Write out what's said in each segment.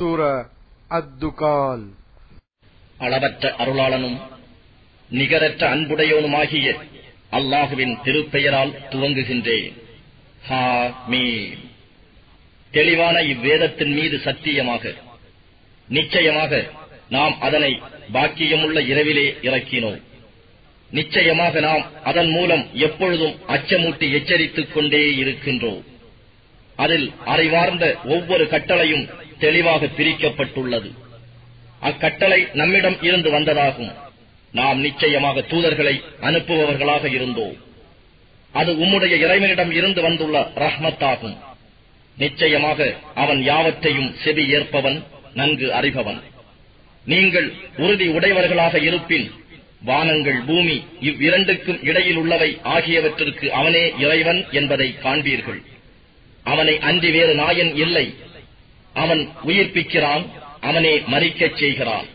சூர அத்துகால். அளவற்ற அருளாளனும் நிகரற்ற அன்புடையவனுமாகிய அல்லாஹுவின் திருப்பெயரால் துவங்குகின்றேன். தெளிவான இவ்வேதத்தின் மீது சத்தியமாக நிச்சயமாக நாம் அதனை பாக்கியமுள்ள இரவிலே இறக்கினோம். நிச்சயமாக நாம் அதன் மூலம் எப்பொழுதும் அச்சமூட்டி எச்சரித்துக் கொண்டே இருக்கின்றோம். அதில் அறிவார்ந்த ஒவ்வொரு கட்டளையும் தெளிவாக பிரிக்கப்பட்டுள்ளது. அக்கட்டளை நம்மிடம் இருந்து வந்ததாகும். நாம் நிச்சயமாக தூதர்களை அனுப்புபவர்களாக இருந்தோம். அது உம்முடைய இறைவனிடம் இருந்து வந்துள்ள ரஹ்மத்தாகும். நிச்சயமாக அவன் யாவற்றையும் செவி ஏற்பவன் நன்கு அறிபவன். நீங்கள் உறுதி உடையவர்களாக இருப்பின் வானங்கள் பூமி இவ்விரண்டுக்கும் இடையில் உள்ளவை ஆகியவற்றிற்கு அவனே இறைவன் என்பதை காண்பீர்கள். அவனை அன்றி வேறு நாயன் இல்லை. அவன் உயிர்ப்பிக்கிறான் அவனே மறிக்கச் செய்கிறான்.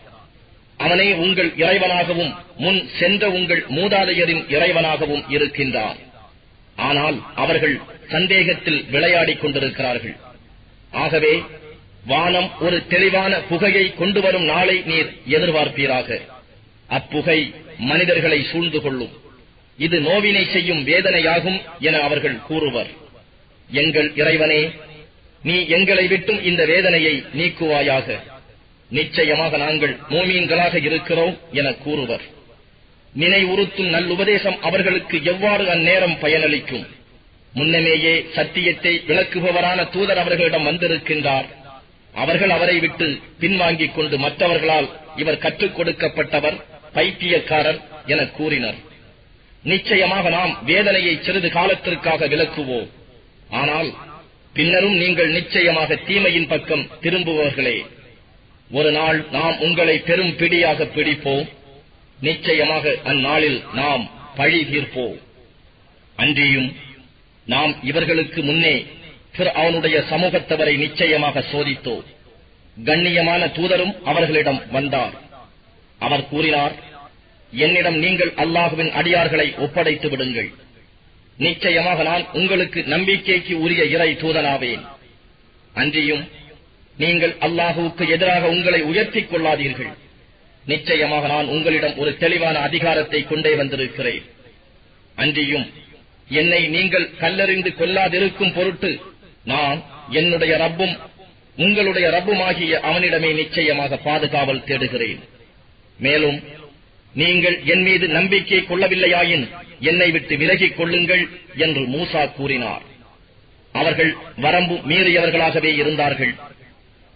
அவனே உங்கள் இறைவனாகவும் முன் சென்ற உங்கள் மூதாதையரின் இறைவனாகவும் இருக்கின்றான். ஆனால் அவர்கள் சந்தேகத்தில் விளையாடிக் கொண்டிருக்கிறார்கள். ஆகவே வானம் ஒரு தெளிவான புகையை கொண்டு வரும் நாளை நீர் எதிர்பார்ப்பீராக. அப்புகை மனிதர்களை சூழ்ந்து கொள்ளும். இது நோவினை செய்யும் வேதனையாகும் என அவர்கள் கூறுவர். எங்கள் இறைவனே நீ எங்களை விட்டும் இந்த வேதனையை நீக்குவாயாக. நிச்சயமாக நாங்கள் மோமீன்களாக இருக்கிறோம் என கூறுவர். நினைவுறுத்தும் நல்லுபதேசம் அவர்களுக்கு எவ்வாறு அந்நேரம் பயனளிக்கும்? முன்னமேயே சத்தியத்தை விளக்குபவரான தூதர் அவர்களிடம் வந்திருக்கின்றார். அவர்கள் அவரை விட்டு பின்வாங்கிக் கொண்டு மற்றவர்களால் இவர் கற்றுக் கொடுக்கப்பட்டவர் பைத்தியக்காரர் என கூறினர். நிச்சயமாக நாம் வேதனையை சிறிது காலத்திற்காக விளக்குவோம். ஆனால் பின்னரும் நீங்கள் நிச்சயமாக தீமையின் பக்கம் திரும்புபவர்களே ஒரு நாள் நாம் உங்களை பெரும் பிடியாக பிடிப்போம். நிச்சயமாக அந்நாளில் நாம் பழி தீர்ப்போம். அன்றியும் நாம் இவர்களுக்கு முன்னே அவனுடைய சமூகத்தவரை நிச்சயமாக சோதித்தோம். கண்ணியமான தூதரும் அவர்களிடம் வந்தார். அவர் கூறினார் என்னிடம் நீங்கள் அல்லாஹுவின் அடியார்களை ஒப்படைத்து விடுங்கள். நிச்சயமாக நான் உங்களுக்கு நம்பிக்கைக்கு உரிய இறை தூதனாவேன். அன்றியும் நீங்கள் அல்லாஹுவுக்கு எதிராக உங்களை உயர்த்திக் கொள்ளாதீர்கள். நிச்சயமாக நான் உங்களிடம் ஒரு தெளிவான அதிகாரத்தை கொண்டே வந்திருக்கிறேன். அன்றியும் என்னை நீங்கள் கல்லறிந்து கொள்ளாதிருக்கும் பொருட்டு நான் என்னுடைய ரப்பும் உங்களுடைய ரப்புமாகிய அவனிடமே நிச்சயமாக பாதுகாவல் தேடுகிறேன். மேலும் நீங்கள் என் மீது நம்பிக்கை கொள்ளவில்லையாயின் என்னை விட்டு விலகிக் கொள்ளுங்கள் என்று மூசா கூறினார். அவர்கள் வரம்பு மீறியவர்களாகவே இருந்தார்கள்.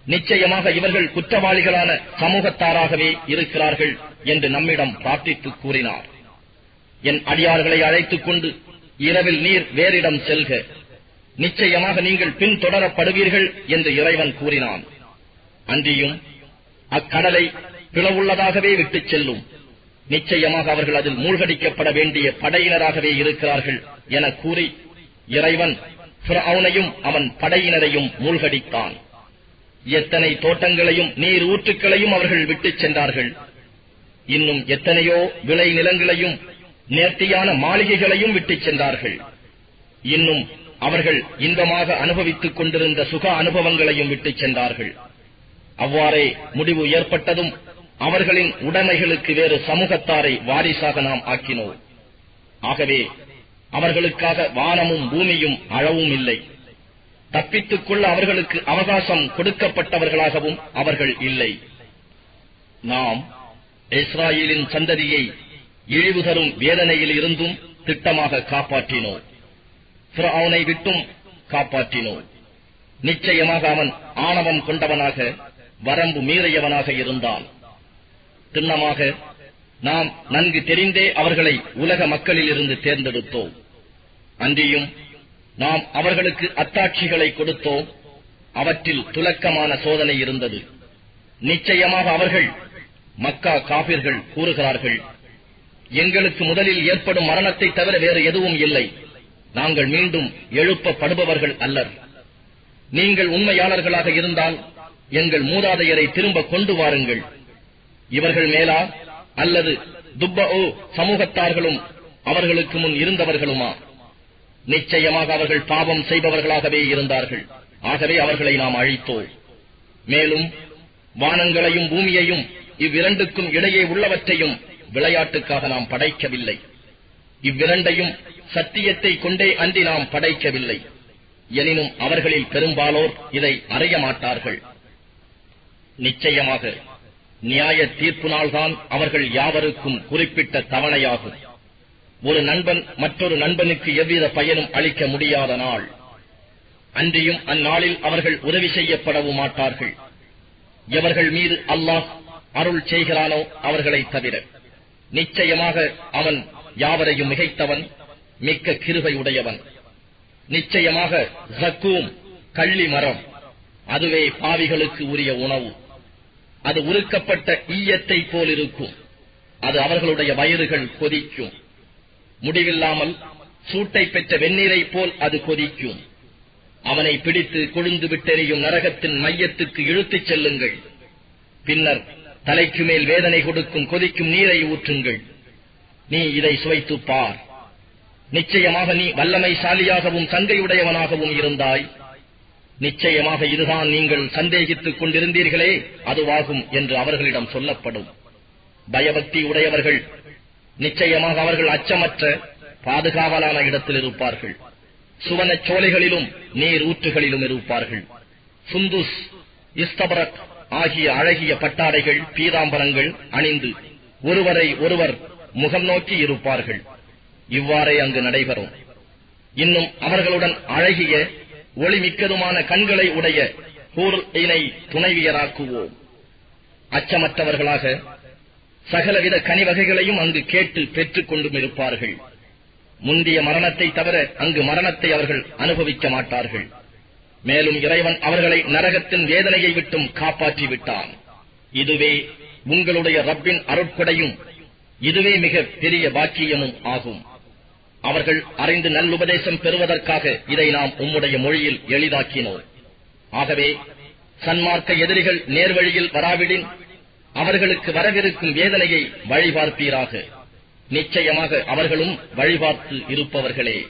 நிச்சயமாக இவர்கள் குற்றவாளிகளான சமூகத்தாராகவே இருக்கிறார்கள் என்று நம்மிடம் பிரார்த்தித்து கூறினார். என் அடியார்களை அழைத்துக் கொண்டு இரவில் நீர் வேறிடம் செல்க. நிச்சயமாக நீங்கள் பின்தொடரப்படுவீர்கள் என்று இறைவன் கூறினான். அன்றியும் அக்கடலை பிளவுள்ளதாகவே விட்டுச் செல்லும். நிச்சயமாக அவர்கள் அதில் மூழ்கடிக்கப்பட வேண்டிய படையினராகவே இருக்கிறார்கள் என கூறி இறைவன் அவனையும் அவன் படையினரையும் மூழ்கடித்தான். எத்தனை தோட்டங்களையும் நீர் ஊற்றுக்களையும் அவர்கள் விட்டுச் சென்றார்கள். இன்னும் எத்தனையோ விளை நிலங்களையும் நேர்த்தியான மாளிகைகளையும் விட்டுச் சென்றார்கள். இன்னும் அவர்கள் இன்பமாக அனுபவித்துக் கொண்டிருந்த சுக அனுபவங்களையும் விட்டுச் சென்றார்கள். அவ்வாறே முடிவு ஏற்பட்டதும் அவர்களின் உடைமைகளுக்கு வேறு சமூகத்தாரை வாரிசாக நாம் ஆக்கினோம். ஆகவே அவர்களுக்காக வானமும் பூமியும் அழவும் இல்லை. தப்பித்துக் கொள்ள அவர்களுக்கு அவகாசம் கொடுக்கப்பட்டவர்களாகவும் அவர்கள் இல்லை. நாம் இஸ்ராயலின் சந்ததியை இழிவு தரும் வேதனையில் இருந்தும் திட்டமாக காப்பாற்றினோம். அவனை விட்டும் காப்பாற்றினோம். நிச்சயமாக அவன் ஆணவம் கொண்டவனாக வரம்பு மீறியவனாக இருந்தான். திண்ணமாக நாம் நன்கு தெரிந்தே அவர்களை உலக மக்களில் இருந்து தேர்ந்தெடுத்தோம். அன்றியும் நாம் அவர்களுக்கு அத்தாட்சிகளை கொடுத்தோம். அவற்றில் துலக்கமான சோதனை இருந்தது. நிச்சயமாக அவர்கள் மக்கா காபிர்கள் கூறுகிறார்கள் எங்களுக்கு முதலில் ஏற்படும் மரணத்தை தவிர வேறு எதுவும் இல்லை. நாங்கள் மீண்டும் எழுப்பப்படுபவர்கள் அல்லர். நீங்கள் உண்மையாளர்களாக இருந்தால் எங்கள் மூதாதையரை திரும்ப கொண்டு வாருங்கள். இவர்கள் மேலா அல்லது துப்ப ஓ சமூகத்தார்களும் அவர்களுக்கு முன் இருந்தவர்களுமா? நிச்சயமாக அவர்கள் பாவம் செய்பவர்களாகவே இருந்தார்கள். ஆகவே அவர்களை நாம் அழித்தோம். மேலும் வானங்களையும் பூமியையும் இவ்விரண்டுக்கும் இடையே உள்ளவற்றையும் விளையாட்டுக்காக நாம் படைக்கவில்லை. இவ்விரண்டையும் சத்தியத்தை கொண்டே அன்றி நாம் படைக்கவில்லை. எனினும் அவர்களில் பெரும்பாலோர் இதை அறிய மாட்டார்கள். நிச்சயமாக நியாய தீர்ப்பு நாள்தான் அவர்கள் யாவருக்கும் குறிப்பிட்ட தவணையாகும். ஒரு நண்பன் மற்றொரு நண்பனுக்கு எவ்வித பயனும் அளிக்க முடியாத நாள். அன்றியும் அந்நாளில் அவர்கள் உதவி செய்யப்படவும் மாட்டார்கள். எவர்கள் மீது அல்லாஹ் அருள் செய்கிறானோ அவர்களை தவிர. நிச்சயமாக அவன் யாவரையும் மிகைத்தவன் மிக்க கிருகை உடையவன் நிச்சயமாக ஜக்கூம் கள்ளி மரம் அதுவே பாவிகளுக்கு உரிய உணவு. அது உருக்கப்பட்ட ஈயத்தை போல் இருக்கும் அது அவர்களுடைய வயிறுகள் கொதிக்கும். முடிவில்லாமல் சூட்டை பெற்ற வெந்நீரை போல் அது கொதிக்கும். அவனை பிடித்து கொழுந்து விட்டெறியும் நரகத்தின் மையத்துக்கு இழுத்துச் செல்லுங்கள். பின்னர் தலைக்கு மேல் வேதனை கொடுக்கும் கொதிக்கும் நீரை ஊற்றுங்கள். நீ இதை சுவைத்துப் பார். நிச்சயமாக நீ வல்லமைசாலியாகவும் சங்கையுடையவனாகவும் இருந்தாய். நிச்சயமாக இதுதான் நீங்கள் சந்தேகித்துக் கொண்டிருந்தீர்களே அதுவாகும் என்று அவர்களிடம் சொல்லப்படும். பயபக்தி உடையவர்கள் நிச்சயமாக அவர்கள் அச்சமற்ற பாதுகாவலான இடத்தில் இருப்பார்கள். சுவனச் சோலைகளிலும் நீர் ஊற்றுகளிலும் இருப்பார்கள். சுந்துஸ் இஸ்தபரத் ஆகிய அழகிய பட்டாடைகள் பீதாம்பரங்கள் அணிந்து ஒருவரை ஒருவர் முகம் நோக்கி இருப்பார்கள். இவ்வாறே அங்கு நடைபெறும். இன்னும் அவர்களுடன் அழகிய ஒளிமிக்கதுமான கண்களை உடைய ஹூர்இனை துணைவியராக்குவோம். அச்சமற்றவர்களாக சகலவித கனிவகைகளையும் அங்கு கேட்டு பெற்றுக் கொண்டும் இருப்பார்கள். முந்திய மரணத்தை தவிர அங்கு மரணத்தை அவர்கள் அனுபவிக்க மாட்டார்கள். மேலும் இறைவன் அவர்களை நரகத்தின் வேதனையை விட்டும் காப்பாற்றி விட்டான் இதுவே உங்களுடைய ரப்பின் அருட்கொடையும் இதுவே மிக பெரிய பாக்கியமும் ஆகும். அவர்கள் அறிந்து நல்லுபதேசம் பெறுவதற்காக இதை நாம் உம்முடைய மொழியில் எளிதாக்கினோம். ஆகவே சன்மார்க்க எதிரிகள் நேர்வழியில் வராவிடின் அவர்களுக்கு வரவிருக்கும் வேதனையை வழிபார்ப்பீராக. நிச்சயமாக அவர்களும் வழிபார்த்து இருப்பவர்களே.